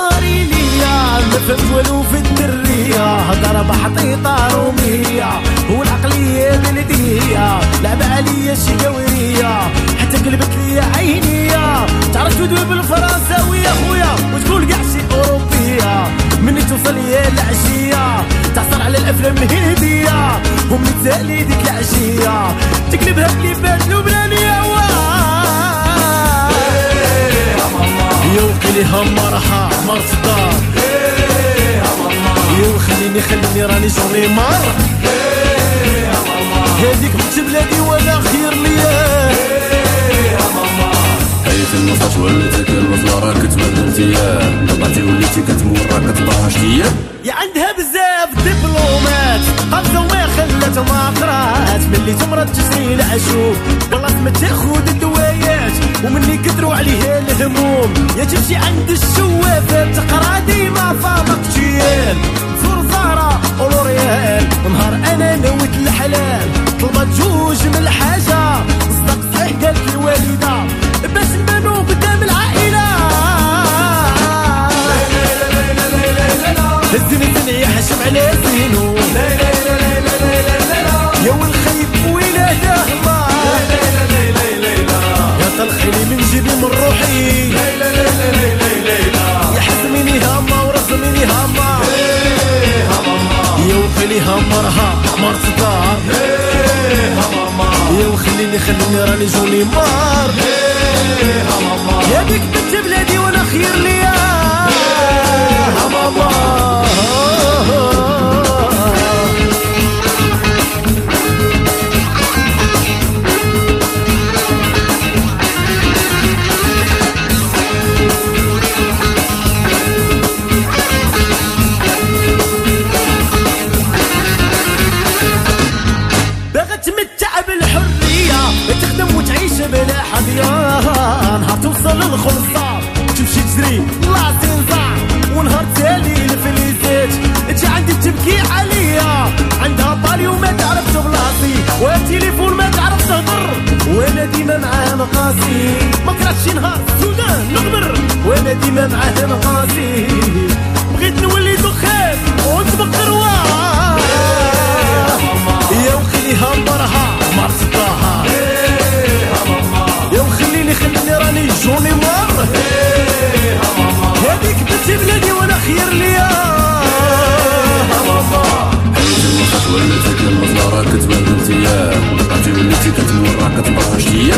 طاري ليا نفهم والو في الدرية. هدر حطيطة رومية والعقلية بلدية لعب عليا شقاورية حتى قلبت ليا عينية. تعرف تدوي بالفرنساوية خويا وتقول كاع شي أوروبية. مني توصل ليا العشية تحصل على الأفلام هندية ومن تالي ديك العشية. تقلبها بلي بان لبنانية يا وقيلي همرها مرت الدار يا وخليني خليني راني شغلي مر. هذيك بنت بلادي وأنا خير ليا. حيت النصات وليتك الوصلة راك تبدلتي طلعتي وليتي كتمور راك تبرهشتي يا. عندها بزاف دبلومات قبضة وما خلت ما قرات. ملي تمرض تجري العشوب والله ما تاخد الدوايات ومني كثروا عليها الهموم. يا تمشي عند الشوافات تقرا ديما فاطمة كتير زور زارة ولوريال نهار أنا نويت الحلال. طلبت جوج من الحاجة صدق صحيح قالت الوالدة باش نبانو قدام العائلة؟ الزين الزين يا حشم على زينو همرها مرت دار يا وخليني خليني راني جوني مار. يا بيك بنت بلادي وأنا خير ليا. تمتع بالحرية تخدم وتعيش بلا حظية نهار توصل للخلصة تمشي تجري لا تنزع ونهار تالي الفليسات انت عندي تبكي عليا. عندها طالي وما تعرفش بلاصي والتليفون ما تعرف تهضر. وأنا ديما معاه مقاسي. خير ليا. حيت النصات وليتك الوصلة راك تبدلتي طلعتي وليتي كتمور راك تبرهشتي